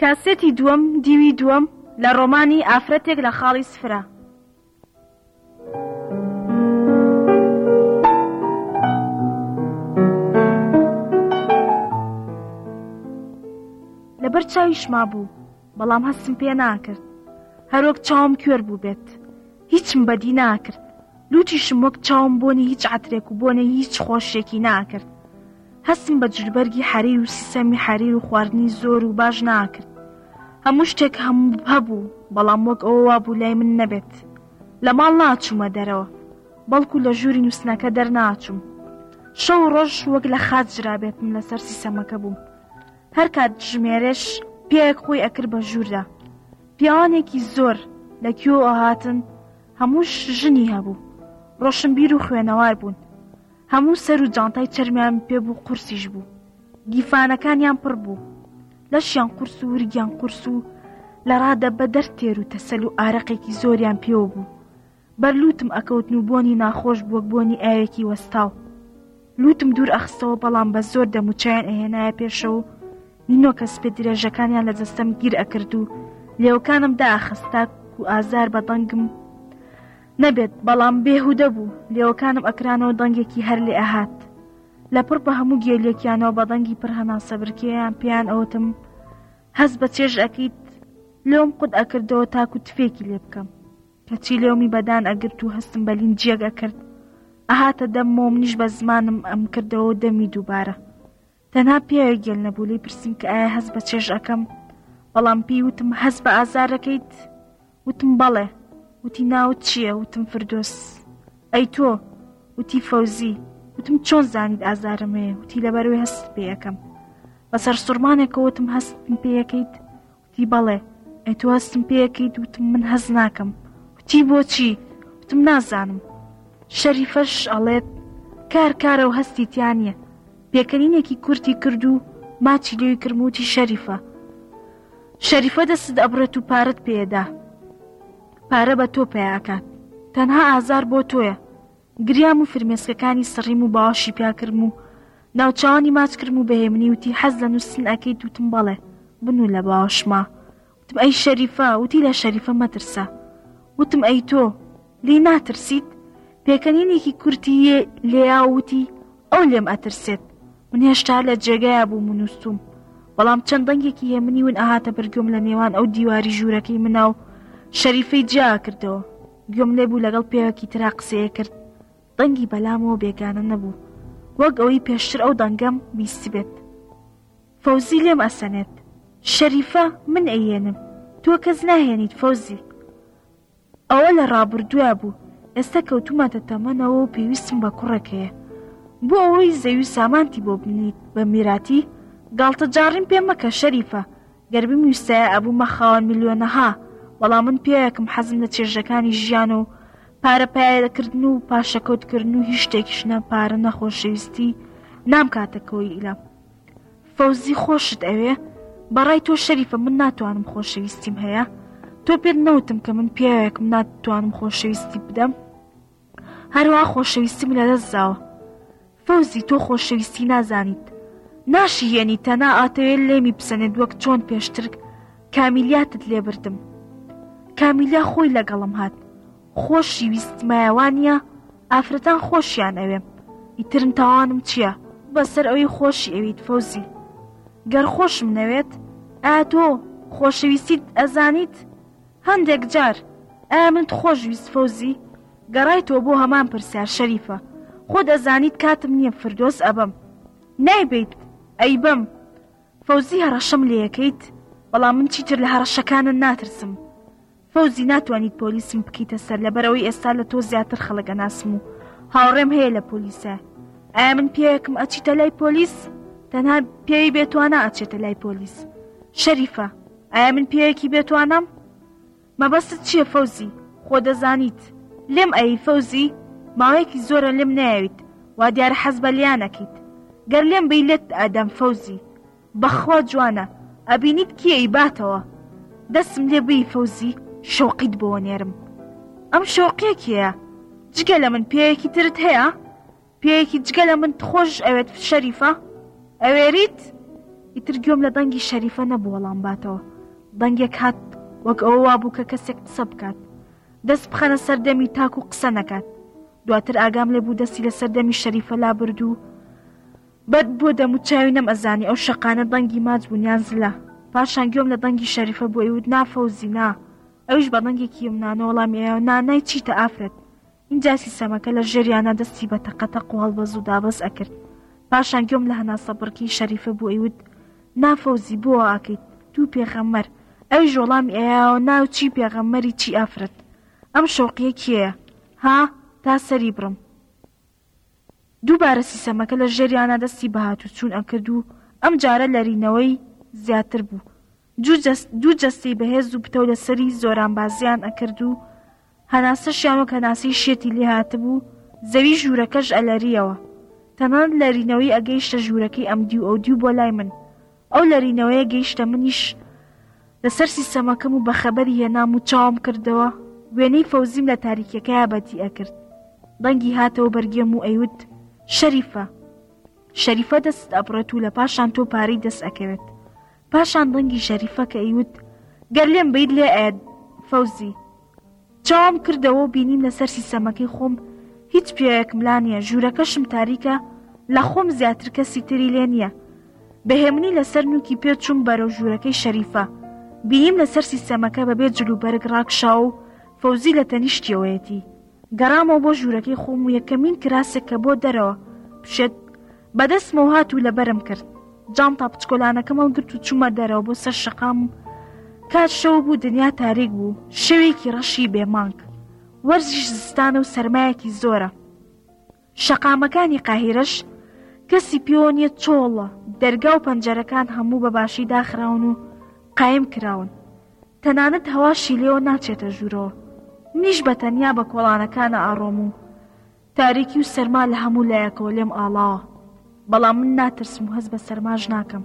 کاسێتی دووەم دیوی دووەم لە ڕۆمانی ئافرەتێک لە خاڵی سفرە. لەبەر چاویشما بوو بەڵام هەستم پێ ناکرد هەرۆک چاوم کوێر بوو بێت هیچم بەدی ناکرد لوتیشم وەک چاوم بۆنی هیچ عترێک و بۆنێ هیچ خۆشێکی ناکرد هەستم بە جلوبەرگی حەریر و سیسەمی حەریر و خواردنی زۆر و باش ناکرد هەموو شتێک هەم هەبوو بەڵام وەک ئەوە وابوو لای من نەبێت لە ماڵ ناچوومە دەرەوە بەڵکو لە ژووری نووسنەکە دەرناچوم شەو ڕۆژ وەک لە خاج جرابێتم لەسەر سیسەمەکە بووم هەر کات ژمێرێش پیاێک خۆی ئەکرد بە ژووردا پیاوانێکی زۆر لە کیۆ ئەهاتن هەمووش ژنی هەبوو ڕۆشنبیر و خوێنەوار بوون هەموو سەر و جانتای چەرمیان پێ بوو قورسیش بوو گیفانەکانیان پڕ بوو لەشیان قورس و ورگیان قورس و لە ڕادە بە دەر تێر و تەسەل و ئارەقێکی زۆریان پێوە بوو بەر لوتم ئەکەوتن و بۆنی ناخۆش بووەک بۆنی ئاوێکی وەستاو لوتم دوور ئەخستەوە بەڵام بە زۆر دەموچیان ئەهێنایە پێشەوە و نینۆکە سپێ درێژەکانیان لە جەستەم گیر ئەکرد و لێوکانم داخست تاک و ئازار بە دەنگم نەبێت بەڵام بێهودە بوو لێوەکانم ئەکرانەوە دەنگێکی هەر لێ ئەهات لە پڕ بە هەموو گێلیەکیانەوە بە دەنگی پڕ هەناسەبرکێیان پێیان ئەوتم هەز بە چێژ ئەکەیت لۆم قوت ئەکردەوە تاکو تفێکی لێ بکەم کەچی لێومی بەدان ئەگرت و هەستم بەلیم جێگە کرد ئەهاتە دەممۆ منیش بە زمانم ئەم کردەوە دەمی دووبارە تەنها پیاوێک گێل نەبوو لێی پرسیم کە ئایا هەست بە چێژ ئەەکەم بەڵام پێی وتم هەست بە ئازارەکەیت وتم بەڵێ وتی ناوت چییە وتم فردۆس ئەی تۆ وتی فەوزی وتم چۆن زانیت ئازارم هەیە وتی لەبەروی هەست پێەکەم بەسەر سوڕمانێکەوەتم هەستم پێەکەیت وتی بەڵێ ئەی تۆ هەستم پێەکەیت وتم من هەز ناکەم وتی بۆچی وتم نازانم شەریفەش ئەڵێت کار کارە و هەستی تیانە پێکەنینێکی کورتی کرد و ماچی لێوی کرموتی شەریفە شەریفە دەست ئەبرێت و پارەت پێدا پارە بە تۆ پیاکات تەنها ئازار بۆ تۆیە گریام و فرمێسکەکانی سڕیم و باوەشی پیاکرم و ناوچوانی ماچ کرم و بەهێمنی وتی حەز لە نووسن ئەکەیت وتم بەڵێ بنوو لە باوەشما وتم ئەی شەریفە وتی لە شەریفە مەترسە وتم ئەی تۆ لی ناترسیت پێکەنینێکی کورتی لێیا وتی ئەو لێم ئەترسێت من هێشتا لە جێگەیە بووم و نووسوم بەڵام چەند دەنگێکی هێمنی ون ئەهاتە بەرگوم لە نێوان ئەو دیواری ژوورەکەی منا و شەریفەی جیا کردەوە گوێم لێ بوو لەگەڵ پێوەکی ترا قسەیە کرد دەنگی بەلامەوە بێگانە نەبوو وەک ئەوەی پێشتر ئەو دەنگەم بیست بێت فەوزی لێم ئەسەنێت شەریفە من ئەیێنم تۆ کەس ناهێنیت فەوزی ئەوە لە ڕابوردوە بوو ئێستا کەوتومەتە تەمەنەوە و پێویستم بە کوڕێک هەیە بۆ ئەوەی زەوی و سامانتی بۆ بمنیت بە میراتی گاڵتە جاڕیم پێ مەکە شەریفە گەر بمویستایە ئەبومە خاوەن ملیۆنەها بەڵام من پیاوێکم حەزم لە چێژەکانی ژیانە و پارە پەیەدەکردن و پاشەکەوت کردن و هیچ شتێکیش نە پارە نە خۆشەویستی نامکاتە کۆیلە. فەوزی خۆشت ئەوێ بەڕای تۆ شەریفە من ناتوانم خۆشەویستیم هەیە تۆ پێت نەوتم کە من پیاوێکم ناتوانم خۆشەویستی بدەم هەروە خۆشەویستیم لەدەستداوە فەوزی تۆ خۆشەویستی نازانیت ناشی یەنی تەنا ئاتەوێت لێمی بسەنێت وەک چۆن پێشترک کامیلیاتت لێبردم کامیلیا خۆی لەگەڵم هات خۆشی ویست مایەوانیە ئافرەتان خۆشیان ئەوێم ئیترم تاوانم چییە بەسەر ئەوی خۆشی ئەویت فەوزی گەر خۆشم نەوێت ئا تۆ خۆشەویستیت ئەزانیت هەندێک جار ئا منت خۆش ویست فەوزی گەڕای تۆ بۆ هەمان پرسیار شەریفە خۆ دەزانیت کاتم نییە فردۆس ئەبم نایبیت ئەی بم فەوزی هەڕەشەم لێەکەیت بەڵام من چیتر لە هەڕەشەکانە ناترسم فەوزی ناتوانیت پۆلیسم بکەیتە سەر لەبەرەوەی ئێستا لە تۆ زیاتر خەڵک ئەناسم و هاوڕێم هەیە لە پۆلیسە ئایا من پێیەکم ئەچیتە لای پۆلیس تەنها پێوی بێتوانە ئەچێتە لای پۆلیس شەریفە ئایا من پێیەکی بێتوانم مەبەست چییە فەوزی خۆ دەزانیت لێم ئەی فەوزی ماوەیەکی زۆرە لێم ناویت وا دیارە حەز بە لیانەکەیت گەر لێم بی لێت ئەدەم فەوزی بەخوا جوانە ئەبینیت کێ ئیباتەوە دەسم لێ بی فەوزی شەوقیت بۆ نێرم ئەم شەوقیە کێە جگە لە من پێیەکی ترت هەیە پێیەکی جگە لە من خۆش ئەوێت شەریفە ئەوێریت ئیتر گوێم لە دەنگی شەریفە نەبووەڵام باتەوە دەنگێک هات وەک ئەوە وابوو کە کەسێک قسە بکات دەست بخەنە سەردەمی تاکو قسە نەکات دواتر ئاگام لێ بوو دەستی لە سەردەمی شەریفە لابرد و بەد بوو دەم و چاوی نەم ئەزانی ئەو شەقانە دەنگی ماچ بوون یان زلە پاشان گوێم لە دەنگی شەریفە بوو ئەیوت نا فەوزی نا ئەویش بە دەنگێکی ئەمنانە وەڵامی ئەیاو نا نای چیتە ئافرەت ئینجا سیسەمەکە لە ژێریانا دەستی بە تەقە تەق و هەڵبەز و دابەز ئەکرد پاشان گوێم لە هەناسە بڕکێی شەریفە بوو ئەیوت نا فەوزی بۆ وا ئەکەیت دوو پێغەمبەر ئەویش وەڵامی ئەیاوە نا و چی پێغەمبەری چی ئافرەت ئەم شەوقیە کێیە ها تا سەری بڕم دووبارە سیسەمەکە لە ژێریانا دەستی بە هاتوچوون ئەکرد و ئەم جارە لەرینەوەی زیاتر بوو، دوو جەستەی بەهێز و پتەو لە سەری زۆرانبازیان ئەکرد و هەناسەشیان وەک هەناسەی شێتی لێ هاتبوو، زەوی ژوورەکەش ئەلەرییەوە. تەنانەت لەرینەوەی ئەگەیشتە ژوورەکەی ئەمدیو ئەودیو بۆ لای من. ئەو لەرینەوەیە گەیشتە منیش لەسەر سیستەمەکەم و بەخەبەری هێنام و چاوم کردەوە وێنەی فەوزیم لە تاریکیەکەیا بەدی ئەکرد دەنگی هاتەوە بەرگێم و ئەیوت شەریفە شەریفە دەست ئەبڕێت و لە پاشان تۆ پارەی دەست ئەکەوێت پاشان دەنگی شەریفە کە ئەیوت گەر لێم بیت لێ ئەد فەوزی چاوم کردەوە و بینیم لەسەر سیسەمەکەی خۆم هیچ پیاوێکم لا نییە ژوورەکەشم تاریکە لە خۆم زیاتر کەسی تری لێ نییە بەهێمنی لەسەر نوکی پێ چوم بەرەو ژوورەکەی شەریفە بینیم لەسەر سیسەمەکە بەبێ جلوبەرگ ڕاکشاو و فەوزی لە تەنیشتیەوەیەتی گەڕامەوە بۆ ژوورەکەی خۆم و یەکەمین کراسێک کە بۆ دەرەوە بشێت بەدەستمەوە هات و لەبەرم کرد جانتا بچکۆلانەکەم هەڵگرت و چوومە دەرەوە بۆ سەر شەقام و کات شەو بوو دنیا تاریک بوو شەوێکی ڕەشی بێمانک وەرزیش زستانە و سەرمایەکی زۆرە شەقامەکانی قاهیرەش کەسی پێوە نیە چۆڵە دەرگا و پەنجەرەکان هەموو بە باشی داخراون و قایم کراون تەنانەت هەواشی لێەوە ناچێتە ژوورەوە منیش بە تەنیا بە کۆڵانەکانە ئاڕۆم و تاریکی و سەرما لە هەموو لایەکەوە لێم ئاڵاوە، بەڵام من ناترسم و هەست بە سەرماش ناکەم.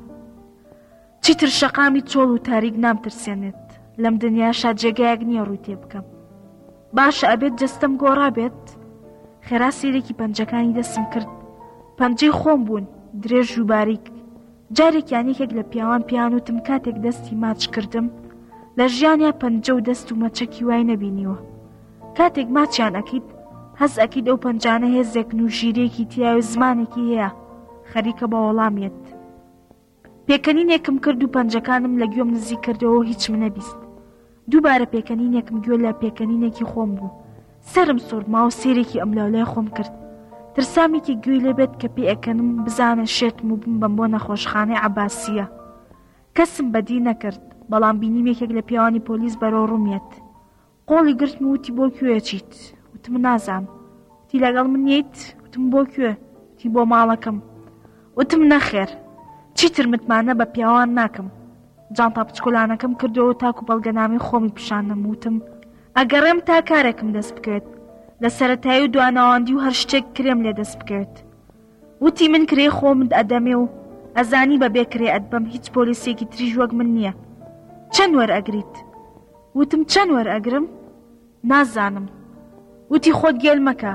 چیتر شەقامی چۆڵ و تاریک نامترسێنێت، لەم دنیاشا جێگایەک نییە ڕووی تێ بکەم. باشە ئەبێت جەستەم گۆڕا بێت؟ خێرا سەیرێکی پەنجەکانی دەستم کرد، پەنجەی خۆم بوون، درێژ و باریک. جارێک یان یەکێک لە پیاوان پیان وتم کاتێک دەستی ماچ کردم لە ژیانیا پەنجە و دەست و مەچەکی وای نەبینیوە کاتێک ماچیان ئەکیت هەز ئەکیت ئەو پەنجانە هێزێک نوژیرێکی تیا و زمانێکی هەیە خەریکە بە وەڵامیت پێکەنینێکم کرد و پەنجەکانم لە گوێم نزیک کردەوە هیچ منە بیست دووبارە پێکەنینێکم گوێ لە پێکەنینێکی خۆم بوو سەرم سوورما و سێرێکی ئەملاولای خۆم کرد ترسامێکی گوێی لێبێت کە پێئەکەنم بزانە شێتم و بم بەم بۆ نەخۆشخانەی عباسیە کەسم بەدی نەکرد بەڵام بینیم یەکێک لە پیاوانی پۆلیس بەرەو ڕومیێت قۆڵی گرتم وتی بۆ کوێ چیت وتم نازام تی لەگەڵ من نیت وتم بۆ کوێ تی بۆ ماڵەکەم وتم نەخێر چیتر متمانە بە پیاوان ناکەم جانتا بچکۆلانەکەم کردەوە تاکو بەڵگەنامی خۆمی پیشاندەم وتم ئەگەڕێم تا کارێکم دەست بکەوێت لە سەتایی و دواناواندی و هەر شتێک کرێم لێ دەست بکەوێت وتی من کرێ خۆمت ئەدەمێ و ئەزانی بە بێ کرێ ئەدبم هیچ پۆلیسێکی تریژ وەک من نییە چەند وەرئەگریت وتم چەند وەرئەگرم نازانم وتی خۆت گێل مەکە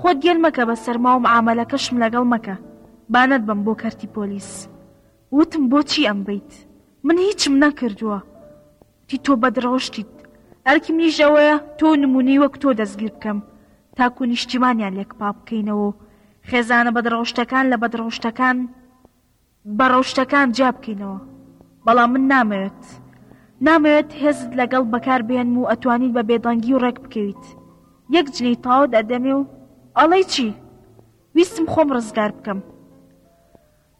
خۆت گێل مەکە بە سەرما و عملەکەشم لەگەڵ مەکە بانەت بم بۆ کەرتی پۆلیس وتم بۆچی ئەم بیت من هیچم نەکردووە وتی تۆ بەدڕەوشتیت ئەرکی منیش ئەوەیە تۆو نمونەی وەک تۆ دەستگیر بکەم تاکو نیشتیمانیان لێک پاکبکەینەوە و خێزانە بەدڕەوشتەکان لە بەدڕەوشتەکان بە ڕەوشتەکان جیا بکەینەوە بەڵام من نامەوێت نامەوێت هێزت لەگەڵ بەکار بێنم و ئەتوانیت بە بێدەنگی و ڕێک بکەویت یەک جنی تاوت ئەدەمێ و ئەڵەی چی ویستم خۆم ڕزگار بکەم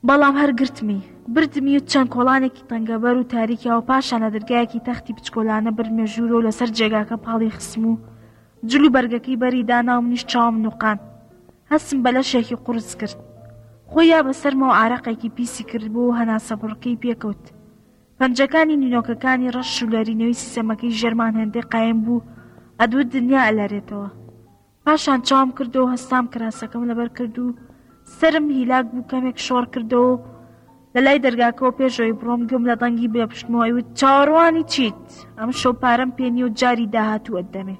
بەڵام هەر گرتمی. بردمی و چەند کۆڵانێکی تەنگەبەر و تاریکیا و پاشان لە دەرگایەکی تەختی بچکۆلانە بردمە ژوورە و لەسەر جێگاکە پاڵی خستم و جل و بەرگەکەی بەری دانا و منیش چاوم نوقاند. هەستم بە لەشێکی قورس کرد. خۆی یا بەسەرمە و عارەقێکی پیسی کردبوو و هەناسە بڕکەی پێکەوت. پەنجەکانی نینۆکەکانی ڕەش و لەرینەوەی سیسەمەکەی ژێرمان هێندەی قایم بوو ئەدوو دنیا ئەلەرێتەوە. پاشان چاوم کردەوە هەستام کراسەکەم لەبەر کرد و سرم هیلاک بوو کەمێک شۆڕ کردەوە و لە لای دەرگاکەەوە پێشەوەی بڕۆم گوم لە دەنگی بێ پشتمەوەی وت چاوەڕوانی چیت ئەم شەو پارەم پێنی و جاری داهاتووە دەمێ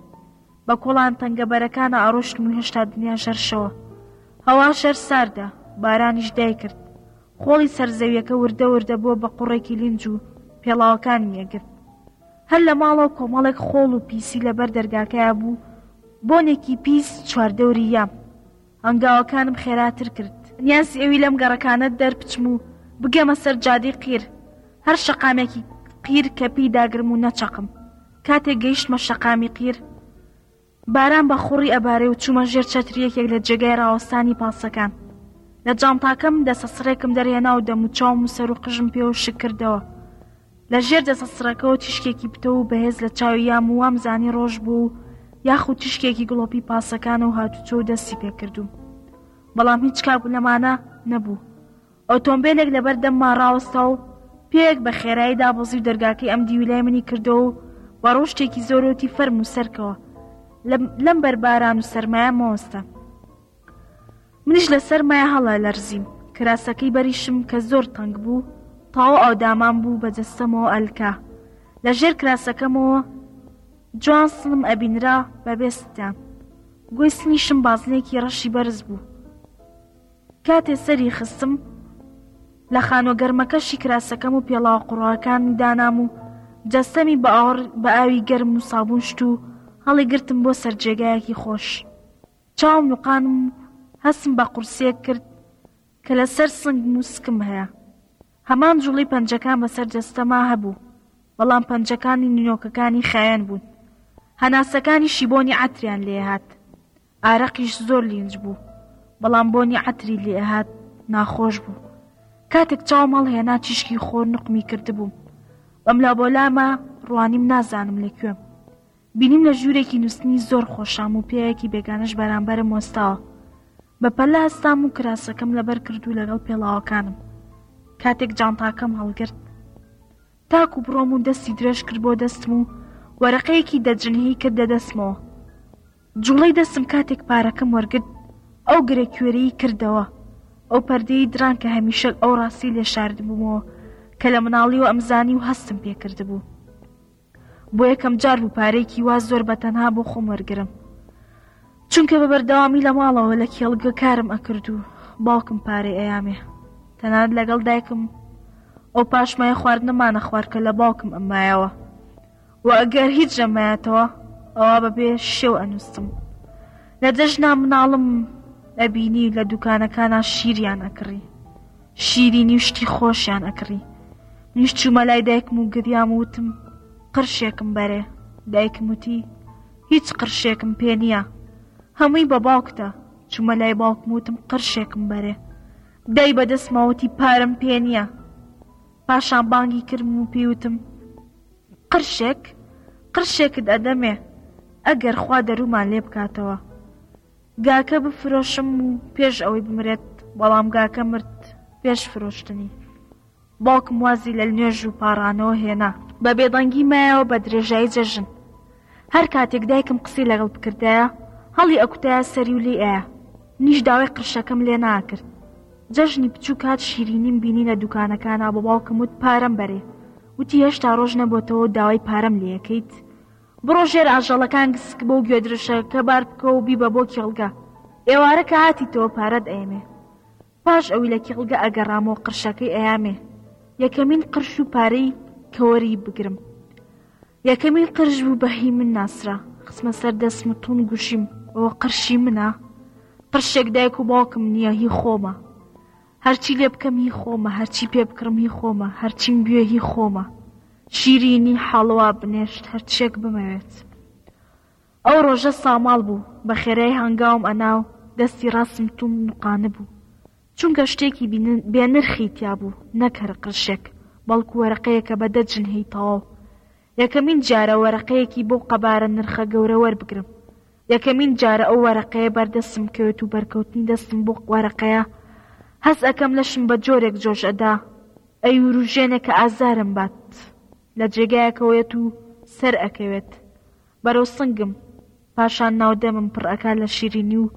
بە کۆڵان تەنگەبەرەکانە ئاڕۆشتم و هێشتا دنیا شەرشەوە هەوا شەر ساردە بارانیش دایکرد خۆڵی سەر زەویەکە وردە وردە بۆ بە قوڕێکی لینج و پێڵاوەکانی یەگرت هەر لە ماڵەوە کۆمەڵێک خۆڵ و پیسی لەبەر دەرگاکەیا بوو بۆنێکی پیس چواردەوری یام هەنگاوەکانم خێراتر کرد نیازی ئەوی لەم گەڕەکانە دەربچم و بگەمە سەر جادی قیر هەر شەقامێکی قیر کە پێی داگرم و نەچەقم کاتێک گەیشتمە شەقامی قیر باران بە خوڕی ئەبارێ و چوومە ژێر چەتری یەکێک لە جێگای ڕاوەستانی پاسەکان لە جانتاکەم دەسە سڕێکم دەرهێنا و دەم و چاوم و سەر و قژم پێ و شک کردەوە لە ژێر دەسە سڕەکەەوە تیشکێکی پتە و بەهێز لە چاوی یام و وام زانی ڕۆژ بوو و یاخود تیشکێکی گڵۆپی پاسەکان و هاتوچۆ و دەستی پێکردوو بەڵام هیچ کاک لەمانە نەبوو ئۆتۆمبێلێک لەبەر دەمما ڕاوەستا و پێیەک بە خێرایی دابەزی و دەرگاکەی ئەم دیوی لای منی کردەوە و بە ڕوشتێکی زۆر وتی فەرموو سەرکەوە لەم بەر باران و سەرمایە مەوەستە منیش لە سەرمایە هەڵە لەرزیم کراسەکەی بەریشم کە زۆر تەنگ بوو تاوە ئاودامان بوو بە جەستەمەوە ئەلکە لە ژێر کراسەکەمەوە جوان سنم ئەبینرا بە بێستیان گوێ سنیشم بازنێکی ڕەشی بەرز بوو کاتێ سەری خستم لە خانۆ گەرمەکەشی کراسەکەم و پێڵاو قوڕاکانی دانام و جەستەمی بە ئاوڕ بە ئاوی گەرم و سابون شت و هەڵی گرتم بۆ سەررجێگایەکی خۆش چاوم لوقانم و هەسم بە قورسێک کرد کە لەسەر سنگ موسکم هەیە هەمان جوڵی پەنجەکان بەسەر جەستەما هەبوو بەڵام پەنجەکانی نینۆکەکانی خاوێن بوون هەناسەکانی شیبۆنی عتریان لێهات ئارەقیش زۆر لینج بوو بەڵام بۆنی عەتری لێهات ناخۆش بوو کاتێک چاوم هەڵهێنا تیشکی خۆر نقمی کردبووم بەم لا بۆ لامە ڕوانیم نازانم لە کوێم بینیم لە ژوورێکی نووسنی زۆر خۆشام و پێیەکی بێگانەش بەرامبەرم وەستاوە بە پەلە هەستام و کراسەکەم لەبەر کردو لەگەڵ پێڵاوەکانم کاتێک جانتاکەم هەڵگرت تاکو بڕۆم و دەستی درێژ کرد بۆ دەستم و وەرەقەیەکی دەجنهی کردە دەستمەوە جوڵەی دەستم کاتێک پارەکەم وەرگرت ئەو گرە کوێرەی کردەوە ئەو پەردەی دران کە هەمیشەک ئەو ڕاستی لێ شاردبوومەوە کە لە مناڵیەوە ئەمزانی و هەستم پێکرد بوو بۆ یەکەم جار بوو پارێکی وا زۆر بە تەنها بۆ خۆم وەرگرم چونکە بە بەردەوامی لە ماڵەوە لە کێڵگە کارم ئەکرد و باوکم پارەی ئەیامێ تەنانەت لەگەڵ دایکم ئەو پاشمای خواردنەمانە خوارد کە لە باوکم ئەمایەوە و ئەگەر هیچ ژەمایەتەوە ئەوە بەبێ شێو ئەنووسم لە دەژنا مناڵم ئەبینی لە دوکانەکانە شیریان ئەکڕی شیرینی و شتی خۆشیان ئەکڕی منیش چوومە لای دایکم و گریام وتم قرشێکم بەرێ دایکم وتی هیچ قرشێکم پێ نیە هەمووی بە باوکتە چومە لای باوکم وتم قرشێکم بەرێ دای بەدەستمەوەتی پارەم پێ نیە پاشان بانگی کردم و پێوتم قرشێک قرشێکت ئەدەمێ ئەگەر خوا دەرومان لێ بکاتەوە گاکە بفرۆشم و پێش ئەوەی بمرێت بەڵام گاکە مرد پێش فرۆشتنی باوکم وازی لە نوێژ و پاڕانەوە هێنا. بە بێدەنگی مایەوە بە درێژایی جەژن. هەر کاتێک دایکم قسەی لەگەڵ بکردایە، هەڵی ئەکوتایە سەری و لێیایە. منیش داوای قرشەکەم لێ ناکرد. جەژنی بچووک هات شیرینیم بینی لە دوکانەکانا بە باوکم وت پارەم بەرێ. وتی هێشتا ڕۆژ نەبۆتەوە و داوای پارەم لێەکەیت. بڕۆ ژێر ئاژەڵەکان گسک بۆ گوێدرشەکە بار بکە و بیبە بۆ کێڵگە. ئێوارە کە هاتیتەوە پارەت ئەیەمێ. پاش ئەوی لە کێڵگە ئەگەڕامەوە قرشەکەی ئەیامێ یەکەمین قرش و پارەی کە وەری بگرم یەکەمین قرش بوو بە هی من ناسرا خسمە سەر دەسم و تون گوشیم ئەوە قرشی منە قرشێک دایک و باوکم نییە هی خۆمە هەرچی لێ بکەم هی خۆمە هەرچی پێ بکڕم هی خۆمە هەرچیم گوێ هی خۆمە شیرینی حاڵەوە بنێشت هەرچێک بمەوێت ئەو ڕۆژە ساماڵ بوو، بە خێرای هەنگاوم ئەنا و دەستی ڕاستم توند نوقانبوو، چونکە شتێکی بێ نرخی تیا بوو، نەک هەر قرشێک، بەڵکو وەرەقەیەکە بە دە جنیهی تەواو. یەکەمین جارە وەرەقەیەکی بەو قەبارە نرخە گەورە وەربگرم. یەکەمین جارە ئەو وەرەقەیە بەر دەستم کەوێت و بەرکەوتنی دەستم بۆ وەرەقەیە هەست ئەکەم لەشم بە جۆرێک جۆش ئەدا ئەیوروژێنێ کە ئازارم بات، لە جێگایەکەوە یەت و سەر ئەکەوێت. بەرەو سنگم پاشان ناو دەمم پڕ ئەکا لە شیرینی و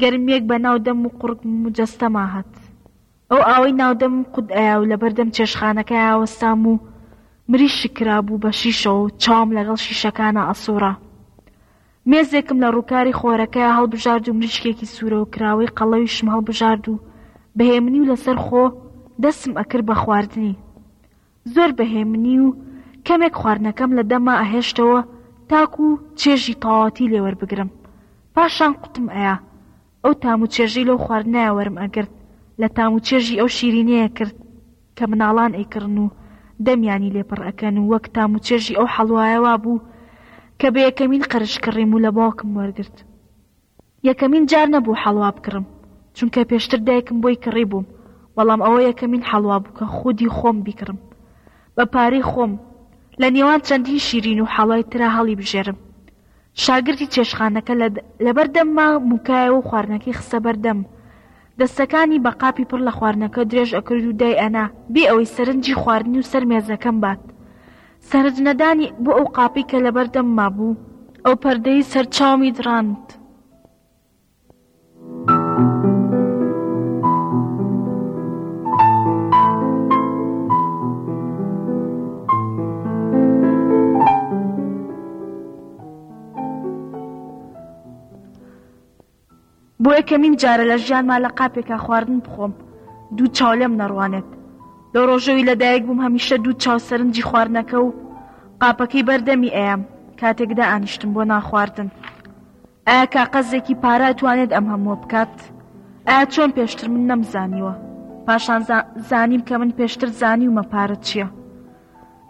گەرمیەک بە ناو دەم و قوڕگم و جەستەما هات ئەو ئاوەی ناو دەمم قوت ئەیا و لەبەردەم چێشخانەکەیا وەستام و مریشک کرابوو بە شیشەوە و چاوم لەگەڵ شیشەکانا ئەسوڕا مێزێکم لە ڕووکاری خۆرەکەیا هەڵبژارد و مریشکێکی سوورەوە کراوەی قەڵەویشم هەڵبژارد و بەهێمنی و لەسەر خۆ دەسم ئەکرد بە خواردنی زۆر بەهێمنی و کەمێک خواردنەکەم لە دەما ئەهێشتەوە تاکو چێژی تەواوەتی لێ وەربگرم پاشان قوتم ئەیا ئەو تام و چێژەی لەو خواردنایە وەرم ئەگرت لە تام و چێژی ئەو شیرینەیە کرد کە مناڵان ئەیکڕن و دەمیانی لێ پڕ ئەکەن و وەک تام و چێژی ئەو حەڵوایە وابوو کە بە یەکەمین قەرش کڕیم و لە باوکم وەرگرت. یەکەمین جار نەبوو حەڵوا بکڕم چونکە پێشتر دایکم بۆی کڕیبووم بەڵام ئەوە یەکەمین حەڵوا بوو کە خودی خۆم بیکڕم بە پارەی خۆم لە نێوان چەندین شیرین و حەڵوای ترا هەڵیبژێرم شاگردی چێشتخانەکە لە لەبەر دەمما موکایەوە و خواردنەکەی خستە بەر دەم دەستەکانی بە قاپی پڕ لە خواردنەکە درێژ ئەکرد و دای ئەنا بێ ئەوەی سەرنجی خواردنی و سەر مێزەکەم بات. سەرنج نەدانی بۆ ئەو قاپەی کە لەبەر دەمما بوو، ئەو پەردەی سەر چاومی دڕاند. بۆ یەکەمین جارە لە ژیانما لە قاپێکا خواردن بخۆم دوو چاو لێم نەڕوانێت لەو ڕۆژەوی لەدایک بووم هەمیشە دوو چاو سەرنجی خواردنەکە و قاپەکەی بەردەمی ئەیام کاتێک دائانیشتم بۆ نانخواردن ئایا کاقەزێکی پارا توانێت ئەم هەمووە بکات ئایا چۆن پێشتر من نەمزانیوە پاشان زانیم کە من پێشتر زانیومە پارە چییە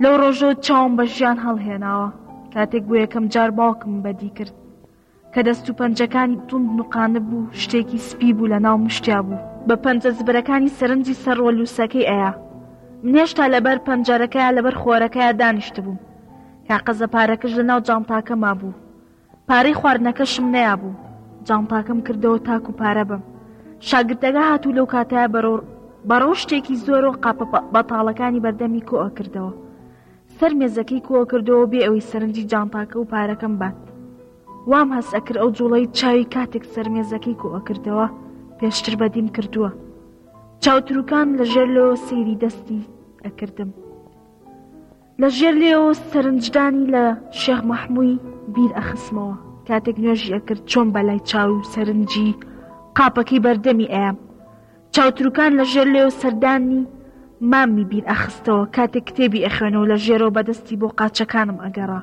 لەو ڕۆژۆ چاوم بە ژیان هەڵهێناوە کاتێک بۆ یەکەم جار باوکم بەدی کرد کە دەست و پەنجەکانی توند نوقانب بوو شتێکی سپی بوو لە ناو مشتیا بوو بە پەنجە زبرەکانی سەرنجی سەروە لووسەکەی ئەیا منێشتا لەبەر پەنجەرەکەیە لەبەر خۆرەکەیە دانیشت بووم کاقەزە پارەکەش لە ناو جانتاکە مابوو پارەی خواردنەکەشم نەیا بوو جانتاکەم کردەوە تاکو پارە بم شاگرتەگە هاتوو لەو کاتە بەرۆ بەڕۆ شتێکی زۆر و قاپە بەتاڵەکانی بەردەمی کۆ ئەکردەوە سەر مێزەکەی کۆ کردەوە بێ ئەوی سەرنجی جانتاکە و پارەکەم بات وام هەست ئەکرد ئەو جوڵەی چاوی کاتێک سەرمێزەکەی کۆ ئەکردەوە پێشتر بەدیم کردووە چاوتروکان لە ژێر لۆ سەیری دەستی ئەکردم لە ژێر لێەوە سەرنجدانی لە شێخ مەحمووی بیر ئەخسمەوە کاتێک نوێژی ئەکرد چۆن بەلای چاو و سەرنجی قاپەکەی بەردەمی ئەیام چاوتروکان لە ژێر لێو سەردانی مامی بیر ئەخستەوە کاتێک کتێبی ئەخوێنەوە لە ژێرەوە بەدەستی بۆ قاچەکانم ئەگەڕا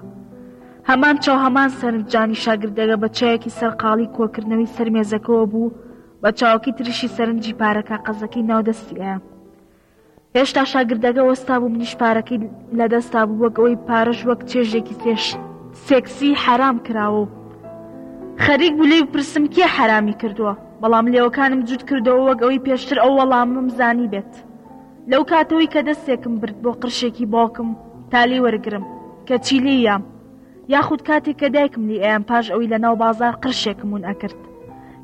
هەمان چاو هەمان سەرنججانی شاگردەگە بە چاوێکی سەرقاڵی کۆکردنەوەی سەرمێزەکەەوە بوو بە چاوکی تریشی سەرنجی پارەکە قەزەکەی ناودەستیە هێشتا شاگردەکە وەستابوو منیش پارەکەی لەدەستا بوو وەک ئەوەی پارەش وەک چێژێکی سێکسی حەرام کراوە و خەریک بوو لێی پرسم کێ حەرامی کردووە بەڵام لێوەکانم جووت کردەوە وەک ئەوەی پێشتر ئەو وەڵامم زانی بێت لەو کاتەوەی کە دەستێکم برد بۆ قرشێکی باوکم تالی وەرگرم کە چی لێیام یاخود کاتێک کە دایکم لی ئەیان پاش ئەوی لە ناو بازار قرشێکمون ئەکرد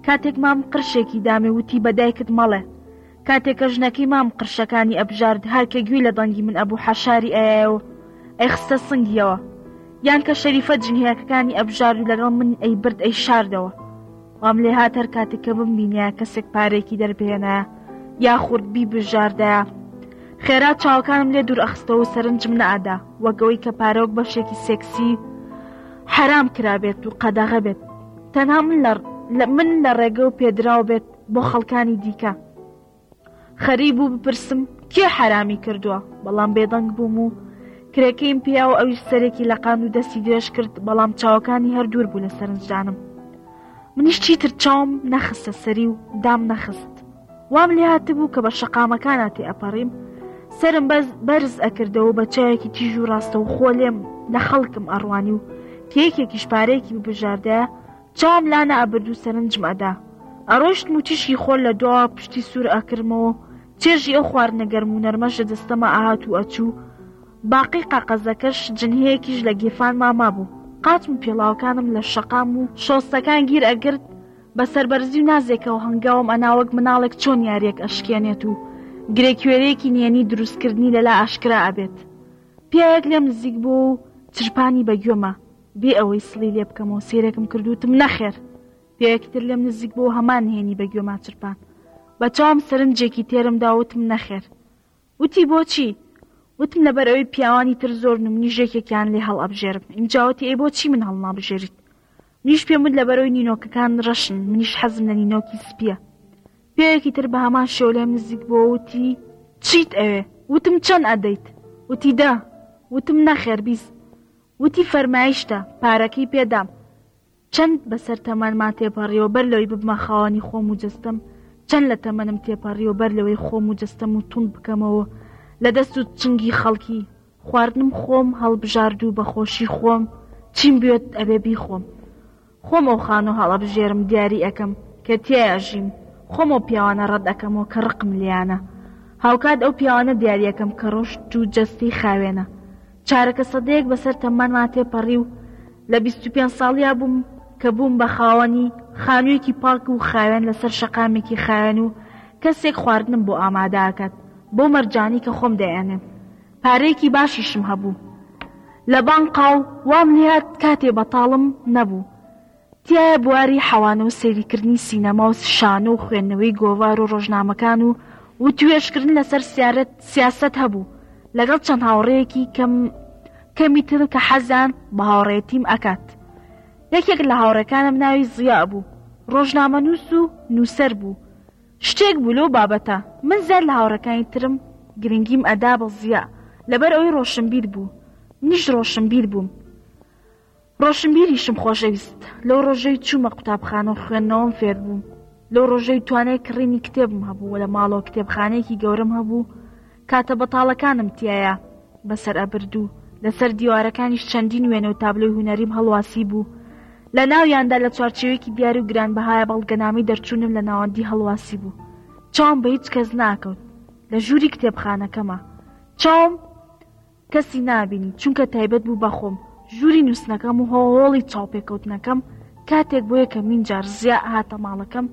کاتێک مام قرشێکی دامێ وتی بە دایکت مەڵێ کاتێ کە ژنەکەی مام قرشەکانی ئەبژارد هەر کە گوێی لە دەنگی من ئەبوو حەشاری ئەیایە و ئەیخستە سنگیەوە یان کە شەریفە جنهێکەکانی ئەبژارد و لەگەڵ من ئەی برد ئەی شاردەوە وام لێ هات هەر کاتێک کە بمبینە کەسێک پارێکی دەربێنە یاخورد بی بژاردە خێرا چاوەکانم لێ دوور ئەخستەوە سەرنجم نەئادا وەگەوەی کە پارەوەک بەشێکی سێکسی حرام کرابێت و قەدەغە بێت تەنها من لە من لە ڕێگە و پێدراو بێت بۆ خەڵکانی دیکە خەری بوو بپرسم کێ حرامی کردووە بەڵام بێدەنگ بووم و کرێکەیم پیا و ئەوی سەرێکی لە قاند و دەستی درێژ کرد بەڵام چاوەکانی هەر دوور بوو لە سەرنجدانم منیش چیتر چاوم نەخستە سەری و دام نەخست وام لێ هاتبوو کە بە شەقامەکاناتی ئەپەڕیم سرم بەز بەرز ئەکردەوە بە چایەکی تیژ و ڕاستە و خۆ لێم لە خەڵکم ئەڕوانی و کێکێکیش پارەیەکی ببژاردە چاوم لا نەئەبرد و سەرنجم ئەدا. ئەڕۆیشتم و تیشکی خۆر لە دواوە پشتی سوور ئەکردمەوە و چێژی ئەو خواردنە گەرم و نەرمەش لە جەستەما ئەهات و ئەچوو، باقی قەقەزەکەش، جنهەیەکیش لە گیرفانما مابوو. قاچم و پێڵاوەکانم لە شەقام و شۆستەکان گیر ئەگرت، بە سەربەرزی و نازێکەوە هەنگاوم ئەنا وەک مناڵێک چۆن یارییەک ئەشکێنێت و گرێکوێرەیەکی نهێنی درووستکردنی لەلا ئاشکرا ئەبێت. پیاوێک لێم نزیک بووەوە و چرپانی بە گوێما. بێ ئەوەی سڵی لێ بکەمەوە سیرێکم کردوتم نەخێر پیاوێکی تر لێم نزیک بۆ هەمان نهێنی بە گوێما چرپان بە چاوم سەرنجێکی تێرم داوتم نەخێر وتی بۆچی وتم لەبەر ئەوەی پیاوانی تر زۆر نمنی ژێکێکیان لێ هەڵ ئەبژێرم ئینجاوەتی ئەی بۆچی من هەڵ نابژێریت منیش پێم وت لەبەرەوەی نینۆکەکان ڕەشن منیش حەزم لە نینۆکی سپیە پێوێکی تر بە هەمان شۆلێم نزیک بۆ وتی چیت ئەوێ وتم چەند ئەدەیت وتی دا وتم نەخێر بیست وتی فەرمایشتە، پارەکەی پێ دام. چەند بە سەر تەمەنما تێپەڕیوە بەر لەوەی ببمە خاوەنی خۆم و جەستەم، چەند لە تەمەنم تێپەڕیوە بەر لەوەی خۆم و جەستەم و توند بکەمەوە لە دەست و چنگی خەڵکی، خواردنم خۆم هەڵبژارد و بە خۆشی خۆم چیم بوێت ئەبێ بیخۆم خۆمەو خان و هەڵەبژێرم دیاری ئەکەم کە تیایا ژیم، خۆمەو پیاوانە ڕەت ئەکەمەوە کە ڕقم لێیانە، هاوکات ئەو پیاوانە دیاری ئەکەم کە ڕۆشت و جەستەی خاوێنە. چارەکە سەدەیەک بەسەر تەمەنما تێپەڕی و لە بیست و پێنج ساڵیا بووم کە بووم بە خاوەنی خانوویەکی پاک و خاوێن لەسەر شەقامێکی خاوێن و کەسێک خواردنم بۆ ئامادە ئەکات بەو مەرجانەی کە خۆم دەیانێم پارەیەکی باشیشم هەبوو لە بانقا و وام لێهات کاتێ بەتاڵم نەبوو تایە بواری حەوانە و سەیریکردنی سینەما و شانۆ و خوێندنەوەی گۆڤار و ڕۆژنامەکان و وتوێژکردن لەسەر سیارەت سیاسەت هەبوو لەگەڵ چەند هاوڕێیەکی کەم کەمی تر کە حەزیان بە هاوڕێتیم ئەکات یەکێک لە هاوڕێکانم ناوی زیا بوو ڕۆژنامەنووس و نووسەر بوو شتێک بوو لەو بابەتە من زیاد لە هاوڕێکانی ترم گرنگیم ئەدا بە زیا لەبەر ئەوەی ڕۆشنبیر بوو منیش ڕۆشنبیر بووم ڕۆشنبیریشم خۆشەویست لەو ڕۆژەی چوومە قوتابخانە و خوێندنەوەم فێر بووم لەو ڕۆژەی توانای کڕینی کتێبم هەبوو لە ماڵەوە کتێبخانەیەکی گەورەم هەبوو کاتە بەتاڵەکانم تیایا بەسەر ئەبرد و لەسەر دیوارەکانیش چەندین وێنە و تابلۆی هونەریم هەڵواسیبوو، لە ناویاندا لە چوارچێوەیەکی دیار و گرانبەهایا بەڵگەنامەی دەرچوونم لە ناوەندی هەڵواسیبوو. چاوم بە هیچ کەس ناکەوت لە ژووری کتێبخانەکەما. چاوم کەسی نابینی چونکە تایبەت بوو بە خۆم ژووری نووستنەکەم و هۆڵی چاوپێکەوتنەکەم کاتێک بۆ یەکەمین جار زیا هاتە ماڵەکەم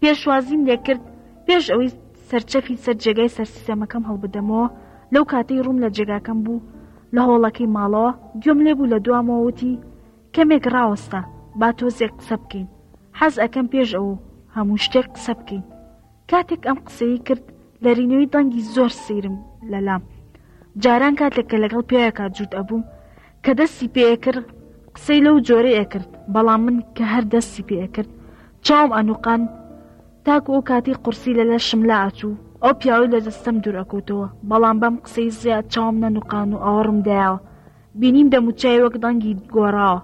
پێشوازیم لێکرد پێش ئەوەی سەرچەفی سەر جێگای سەرسیستەمەکەم هەڵبدەمەوە لەو کاتەی ڕووم لە جێگاکەم بوو لە هۆڵەکەی ماڵەوە گوێم لێ بوو لە دوامەوە وتی کەمێک ڕاوەستە با تۆزێک قسە بکەین حەز ئەکەم پێش ئەو هەموو شتێک قسە بکەین کاتێک ئەم قسەی کرد لەرینەوەی دەنگی زۆر سیرم لەلام جاران کاتێک کە لەگەڵ پیاەکە جووت ئەبووم کە دەستی پێکرد قسەی لەو جۆرە ئەکرد بەڵام من کە هەر دەستی پێکرد چاوم ئەنوقان تاکو ئەو کاتی قورسی لە لەشم لا ئەچوو ئەو پیاوی لە دەستم دوورەکەوتەوە بەڵام بەم قسەی زیاد چاوم نەنوقان و ئەوڕم دایەوە بینیم دەموچای وەک دەنگی گۆڕاوە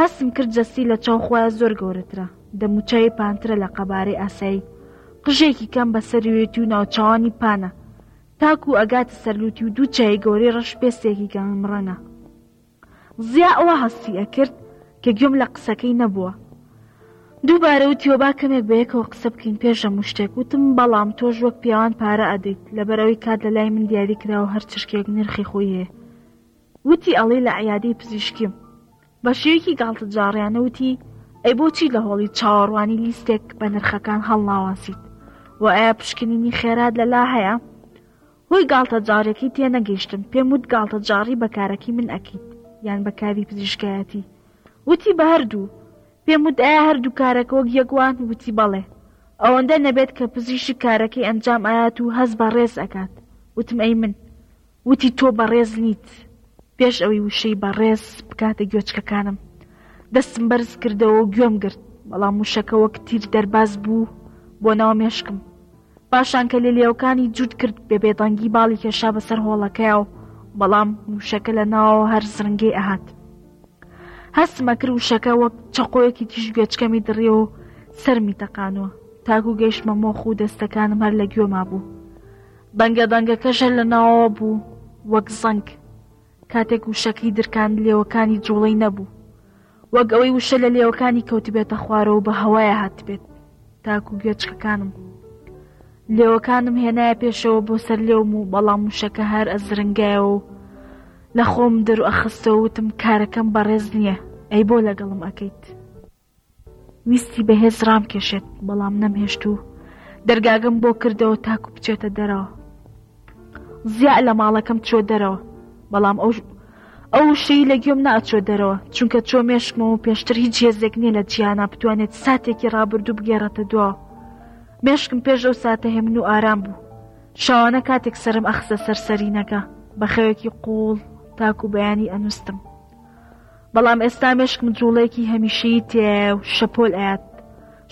هەستم کرد جەستی لە چاو خۆیان زۆر گەورەترە دەموچاوی پانترە لە قەبارەی ئاسایی، قژێکی کەم بە سەروێتی و ناوچاوانی پانە تاکوو ئەگاتە سەر لووتی و دوو چای گەورەی ڕەش پێستێکی گەنم ڕەنگە. زیا وا هەستی ئەکرد کە گوێم لە قسەکەی نەبووە. دووبارە وتیوە با کەمێک بە یەکەوە قسە بکەین پێش هەموو شتێک. وتم بەڵام تۆش وەک پیاوان پارە ئەدەیت لەبەر ئەوی کات لە لای من دیاری کراوە هەر چرکێک نرخی خۆی هەیە. وتی ئەڵێی لە عیادەی پزیشکیم. بە شێوەیەکی گاڵتەجاڕیانە وتی، ئەی بۆچی لە هۆڵی چاوەڕوانی لیستێک بە نرخەکان هەڵناواسیت و ئایا پشکنینی خێرات لە لا هەیە؟ هۆی گاڵتەجاڕیەکەی تێنەگەیشتم، پێم وت گاڵتەجاڕی بە کارەکەی من ئەکەیت یان بە کاری پزیشکایەتی؟ وتی بە هەردوو. پێم وت ئایا هەردوو کارەکە وەک یەک وان؟ وتی بەڵێ. ئەوەندە نەبێت کە پزیشک کارەکەی ئەنجام ئەیات و هەست بە ڕێز ئەکات. وتم ئەی من؟ وتی تۆ بەڕێز نیت. پێش ئەوەی وشەی بەڕێز بکاتە گوێچکەکانم، دەستم بەرز کردەوە و گوێم گرت، بەڵام وشەکە وەک تیر دەرباز بوو بۆ ناو مێشکم. پاشان کە لێلیەوکانی جووت کرد، بە بێدەنگی باڵی کێشا بەسەر هۆڵەکەیا و بەڵام وشەکە لە ناوەوە هەر زرنگەی ئەهات. هەستم ئەکرد وشەکە وەک چەقۆیەکی تیژ گوێچکەمی دڕیەوە و سەرمی تەقاندووە، تاکوو گەیشتمە مۆخ و دەستەکانم هەر لە گوێما بوو. دەنگە دەنگەکە ژەر لە ناوەوە بوو وەک زەنگ کاتێک وشەکەی درکاند لێوەکانی جوڵەی نەبوو وەک ئەوەی وشە لە لێوەکانی کەوتبێتە خوارەوە بە هەوایە هاتبێت تاکو گوێچکەکانم لێوەکانم هێنایە پێشەوە بۆ سەر لێوم و بەڵام وشەکە هەر ئەزرنگایەوە و لە خۆم دەرو ئەخستەوە وتم کارەکەم بەڕێز نییە ئەی بۆ لەگەڵم ئەەکەیت ویستی بەهێز ڕامکێشێت بەڵام نەمهێشت و دەرگاگەم بۆ کردەوە تاکو بچێتە دەرەوە زیا لە ماڵەکەم چۆ دەرەوە بەڵام ئەو ئەو شەی لە گوێم ناچۆ دەرەوە چونکە چۆ مێشکمەوە و پێشتر هیچ هێزێک نییە لە جیانا بتوانێت ساتێکی ڕابردوو بگێڕێتە دوا مێشکم پێش ئەو ساتە هێمن و ئارام بوو شاوانە کاتێک سرم ئەخسە سەرسەرینەکە بە خەوێکی قوڵ تاکو بەیانی ئەنووسم بەڵام ئێستا مێشکم جوڵەیەکی هەمیشەیی تێیایە و شەپۆل ئەیات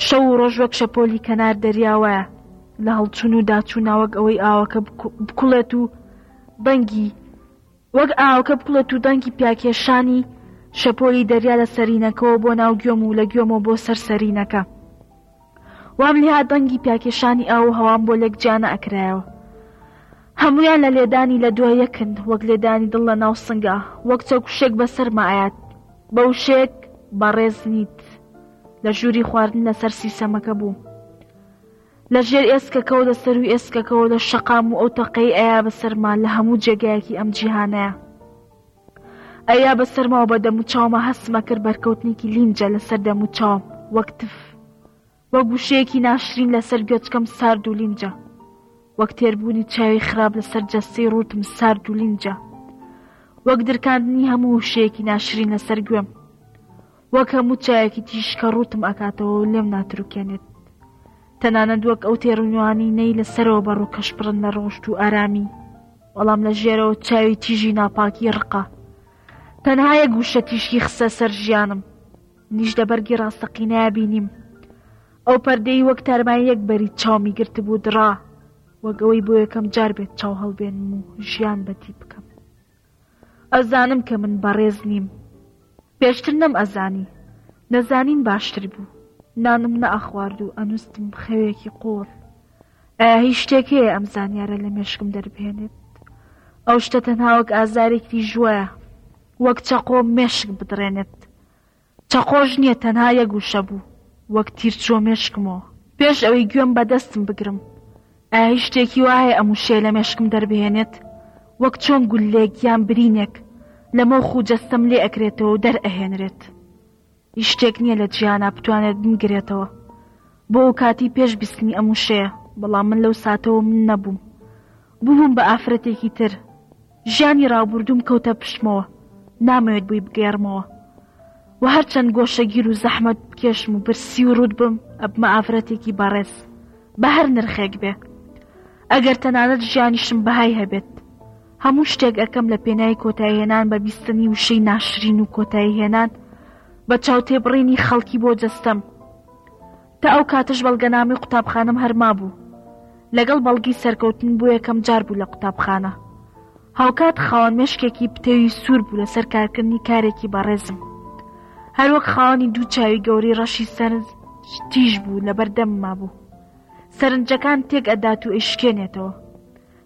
شەو و ڕۆژ وەک شەپۆلی کەنار دەریاوایە لە هەڵچون و داچوو ناوەک ئەوەی ئاوەکە بکوڵێت و دەنگی وەک ئاوکە بکوڵێت و دەنگی پیاکێشانی شەپۆلی دەریا لە سەرینەکەەوە بۆ ناو گوێم و لە گوێمەوە بۆ سەر سەرینەکە وام لێهات دەنگی پیاکێشانی ئاو و هەوام بۆ لێک جیا نەئەکرایەوە هەموویان لە لێدانی لە دوای یەکن وەک لێدانی دڵ لە ناو سنگا وەک چەکوشێک بەسەرما ئەیات بە وشەیەک بەڕێز نیت لە ژووری خواردن لەسەر سیسەمەکە بوو لە ژێر ئێسکەکەەوە لە سەروی ئێسکەکەەوە لە شەقام و ئەو تەقەی ئەیا بەسەرما لە هەموو جێگایەکی ئەم جیهانەیە ئەیا بە سەرما و بە دەموچاوما هەستم ئەکرد بەرکەوتنێکی لینجە لەسەر دەموچاوم وەک تف وەک وشەیەکی ناشرین لەسەر گوێچکەم سارد و لینجە وەک تێربوونی چاوی خراپ لەسەر جەستەی ڕووتم سارد و لینجە وەک درکاندنی هەموو وشەیەکی ناشرین لەسەر گوێم وەک هەموو چایەکی تیشکە ڕووتم ئەکاتەوە و لێم ناتروکێنێت تەنانەت وەک ئەو تێڕنوانی نەی لەسەرەوە بە ڕووکەش بڕن لە ڕۆشت و ئارامی بەڵام لە ژێرەوە چاوی تیژی ناپاکی ڕقا تەنها یەک گوشە تیشکی خسە سەر ژیانم نیش لە بەرگی ڕاستەقینەیە بینیم ئەو پەردەی وەک تارمای یەک بەری چاومی گرت بوو دڕا وەگەوەی بۆ یەکەم جار بێت چاو هەڵبێنم و ژیان بەتی بکەم ئەزانم کە من بەڕێز نیم پێشتر نەم ئەزانی نەزانین باشتر بوو نانم نەئەخوارد و ئەنووسم خەوێکی قۆڕ ئایا هیچ شتێک هەیە ئەم زانیارە لە مێشکم دەربهێنێت ئەو شتە تەنها وەک ئازارێکی ژوایە وەک چەقۆ مێشک بدڕێنێت چەقۆش نییە تەنها یە گوشە بوو وەک تیرچۆ مێشکمەوە پێش ئەوەی گوێم بەدەستم بگرم ئایا هیچ شتێکی وایە ئەم وشێ لە مێشکم دەربهێنێت وەک چۆن گولێک یان برینێک لەمە خوجەستەم لێ ئەکرێتەوە دەرئەهێنرێت هیچ شتێک نییە لە جیانا بتوانێت بمگرێتەوە بۆ ئەو کاتی پێش بیستنی ئەم وشەیە بەڵام من لەو ساتەوە من نەبووم ببووم بە ئافرەتێکی تر ژیانی ڕابوردوم کەوتە پشتمەوە نامەوێت بووی بگەێڕمەوە و هەرچەند گۆشەگیر و زەحمەت بکێشم و برسی و ڕوود بم ئەبمە ئافرەتێکی بەڕێز بە هەر نرخێک بێ ئەگەر تەنانەت ژیانیشم بەهای هەبێت هەموو شتێک ئەکەم لە پێنای کۆتایهێنان بە بیستنی وشەی ناشرین و کۆتایهێنان بە چاوتێبڕینی خەڵکی بۆ جەستەم تا ئەو کاتەش بەڵگەنامی قوتابخانم هەرما بوو لەگەڵ بەڵگی سەرکەوتن بۆ یەکەم جار بوو لە قوتابخانە هاوکات خاوەن مشکێکی پتەوی سوور بوو لەسەر کارکردنی کارێکی بەڕێزم هەروەک خاوەنی دوو چاوی گەوری ڕەشی سەرنج تیژ بوو لەبەردەمما بوو سەرنجەکان تێک ئەدات و ئیشکێنێتەوە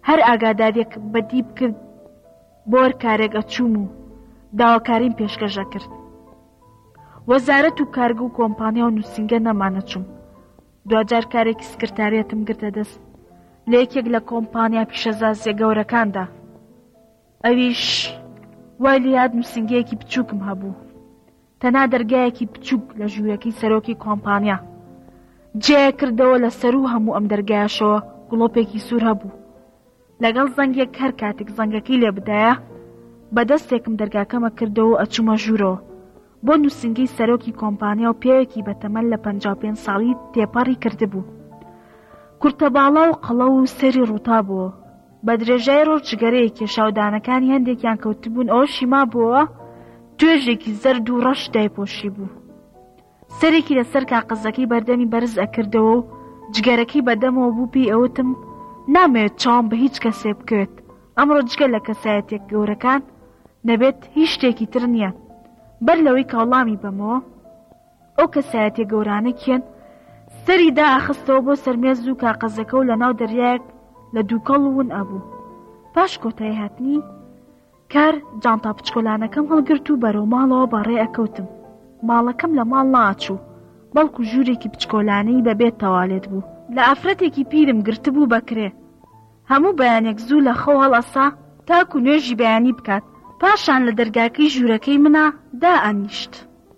هەر ئاگاداریەک بە دی بکرد بۆ هەر کارێک ئەچووم و داواکاریم پێشکەش ئەکرد وەزارەت و کارگە و کۆمپانیا و نووسنگە نەمانەچووم دوجار کارێکی سکرتاریەتم گرتە دەست لە یەکێک لە کۆمپانیا پیشەزازیە گەورەکاندا ئەویش وای لە یاد نووسنگەیەکی بچووکم هەبوو تەنها دەرگایەکی بچووک لە ژوورەکەی سەرۆکی کۆمپانیا جێ کردەوە لە سەروو هەموو ئەم دەرگایشەوە گوڵۆپێکی سوور هەبوو لەگەڵ زەنگێک هەر کاتێک زەنگەکەی لێ بدایە بە دەستێکم دەرگاکەمە کردەوە ئەچوومە ژوورەوە بۆ نووسنگی سەرۆکی کۆمپانیا و پێوێکی بە تەمەن لە 55 ساڵی تێپەڕی کردبوو کورتە باڵا و قەڵە و سەری ڕووتابووە بە درێژای ڕۆژ جگەرەیە کێشا و دانەکانی هەندێکیان کەوتبوون ئەوەشی مابووەوە توێژێکی زەرد و ڕەش دایپۆشی بوو سەرێکی لەسەر کاقەزەکەی بەردەمی بەرز ئەکردەوە و جگەرەکەی بەدەمەوە بوو پێی ئەوتم نامەوێت چاوم بە هیچ کەسێ بکەوێت ئەمڕۆ جگە لە کەسایەتێک گەورەکان نەبێت هیچ شتێکی تر نییە بەر لەوەی کاوڵامی بەمەوە ئەو کەسایەتیە گەورانە کێن؟ سەری دا ئاخستەوە بۆ سەرمێز و کاقەزەکە و لە ناو دەریایەک لە دووکەڵ و ون ئەبوو پاش کۆتایی هاتنی کار جانتا پچکۆلانەکەم هەڵگرت و بەرەو ماڵەوە بەڕێ ئەکەوتم ماڵەکەم لە ماڵ ناچوو بەڵکو ژوورێکی بچکۆلانەی بەبێت تەوالێت بوو لە ئافرەتێکی پیرم گرتبوو بەکرێ هەموو بەیانێک زوو لە خەو هەڵەسا تاکو نوێژی بەیانی بکات پاشان لە دەرگاکەی ژوورەکەی منا دا ئەنیشت.